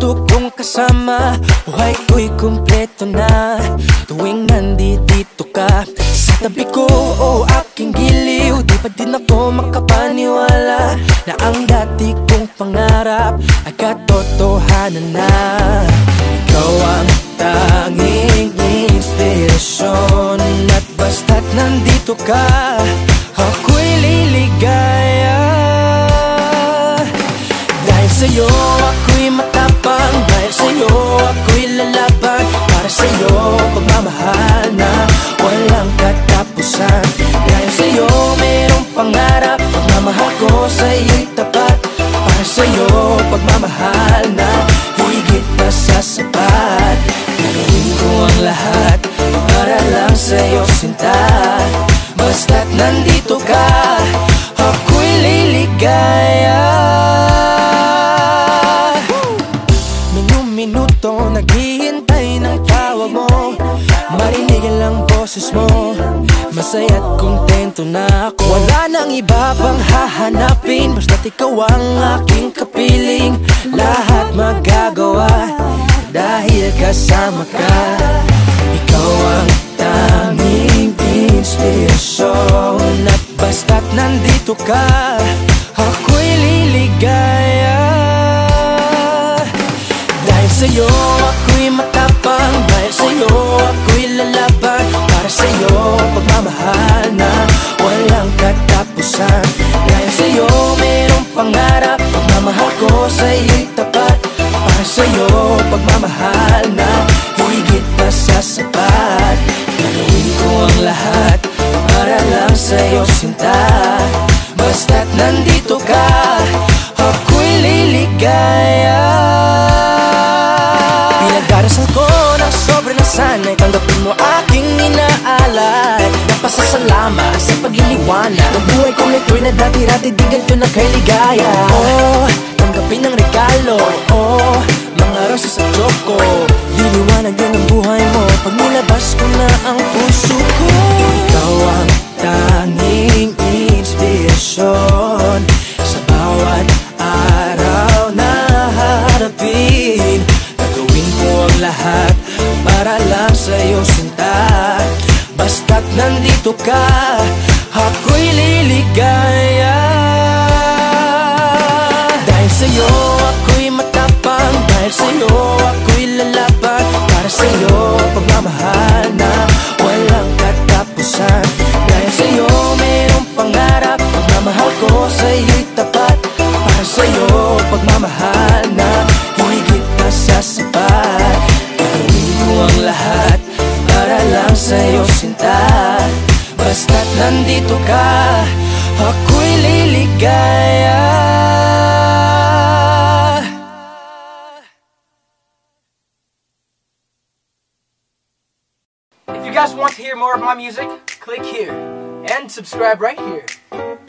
kong kasama. Buhay ko'y kumpleto na. Tuwing nandito ka Sa tabi ko o aking giliw Di pa din ako makapaniwala Na ang dati kong pangarap Ay katotohanan na. Ikaw ang tanging inspirasyon At basta't nandito ka Ako'y liligaya sa'yo ako'y matapang. Dahil sa'yo ako'y lalaban. Para sa'yo pagmamahal na walang katapusan. Dahil sa'yo mayroong pangarap. Pagmamahal ko sa'yo'y tapat. Para sa'yo pagmamahal na higit pa sa sapat. Gagawin ko ang lahat para lang sa'yo sinta. Basta't nandito ka, ako'y liligaya Marinigan lang boses mo. Masaya't kontento na ako. Wala nang iba pang hahanapin. Basta't ikaw ang aking kapiling. Lahat magagawa Dahil kasama ka. Ikaw ang tanging inspirasyon. At basta't nandito ka Ako'y liligaya sa'yo ako'y matapang. Dahil sa'yo ako'y lalaban. Para sa'yo pagmamahal na walang katapusan. Dahil sa'yo mayroong pangarap. Pagmamahal ko sa'yo'y tapat. Para sa'yo pagmamahal na higit pa sa sapat Gagawin ko ang lahat para lang sa'yo. Sinta Pinagdarasal ko ng sobre na sana'y Tanggapin mo aking inaalay. Napasasalamat sa pag-iliwanag Ng buhay kong ito'y na dati-rati Di ganito na kay ligaya Oh, tanggapin ang sinta Basta't nandito ka, ako'y liligaya. Dahil sa'yo ako'y matapang. Dahil sa'yo ako'y lalaban. Para sa'yo pagmamahal na walang katapusan. Dahil sa'yo mayroong pangarap. Pagmamahal ko sa'yo'y tapat. Para sa'yo ako'y liligaya If you guys want to hear more of my music, click here and subscribe right here.